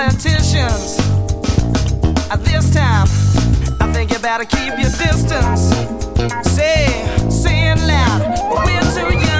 politicians. At this time, I think you better keep your distance. Say, say it loud, but we're too young.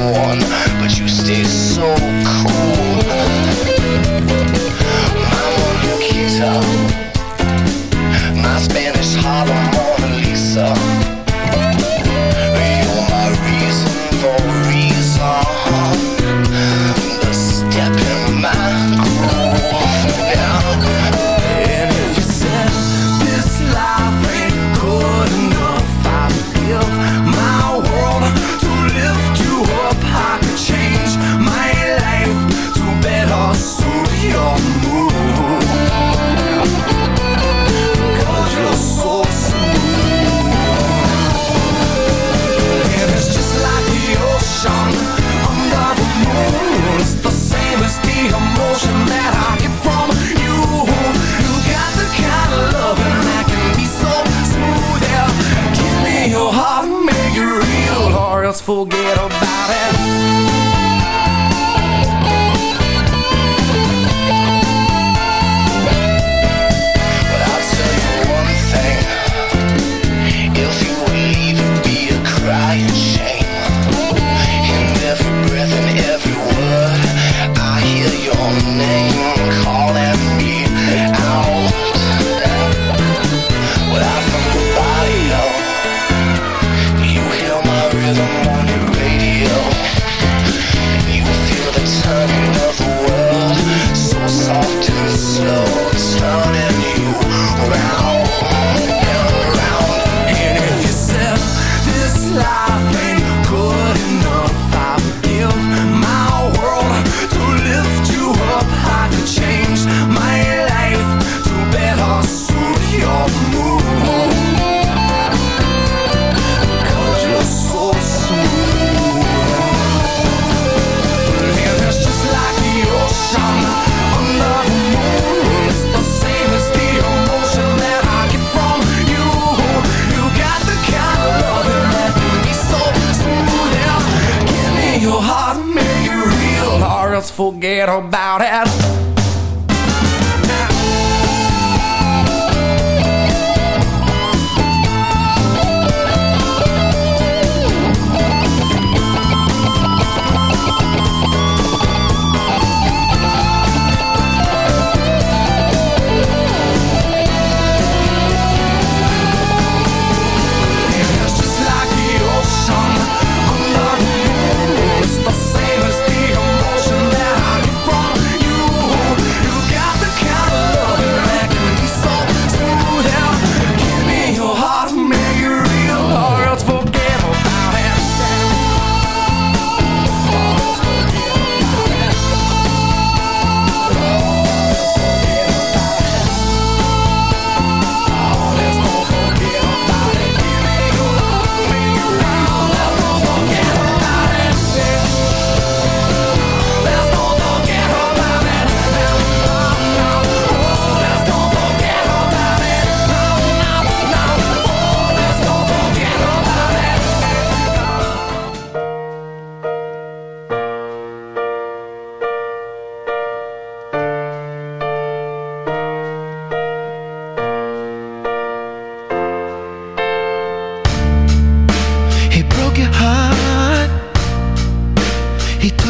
one. out it.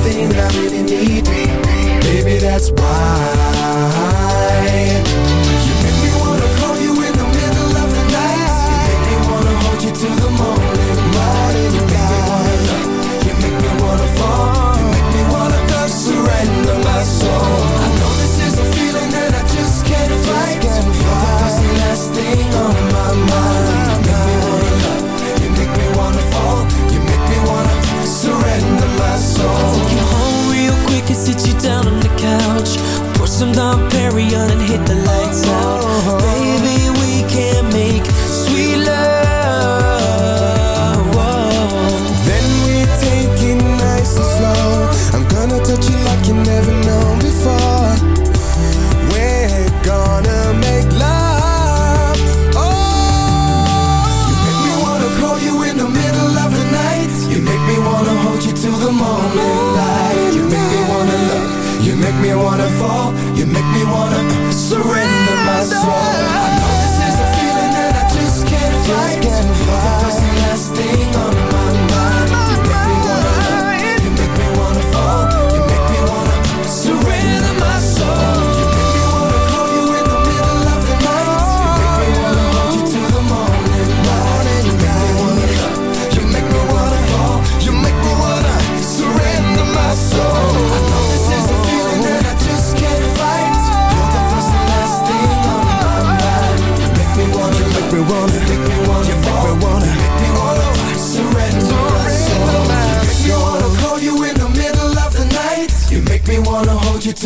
You're the only thing that I really need. Baby, that's why. some Dom Perignon and hit the lights out. Uh-huh. Baby,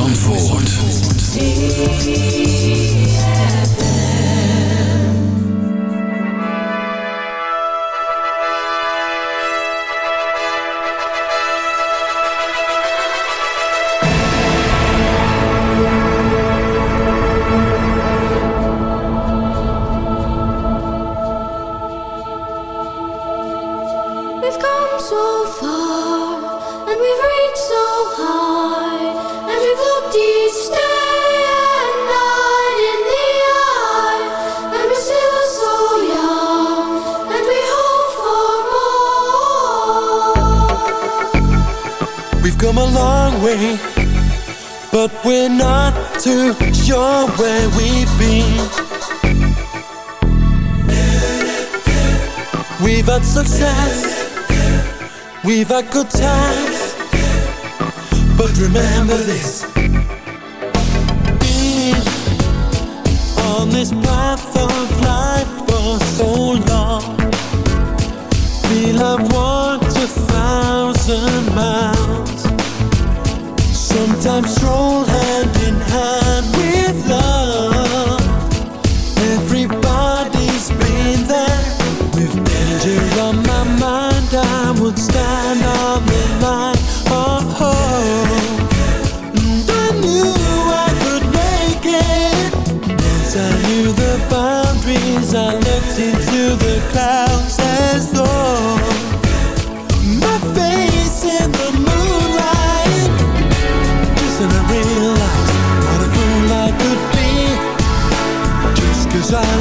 Zandvoort. are good times But remember this Being on this planet.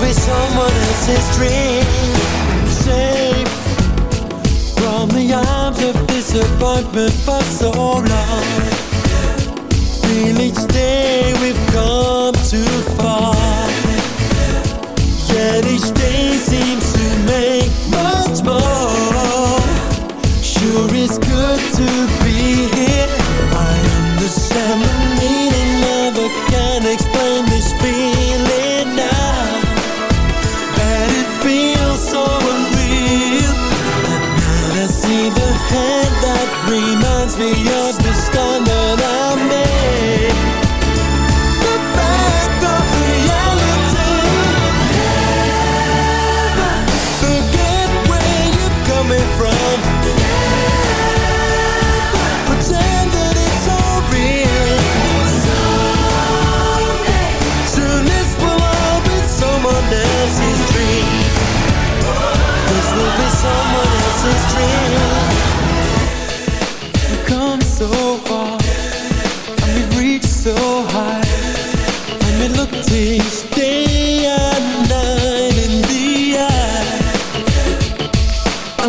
be someone else's dream. Safe from the arms of disappointment for so long. Feel each day we've come too far. Yet each day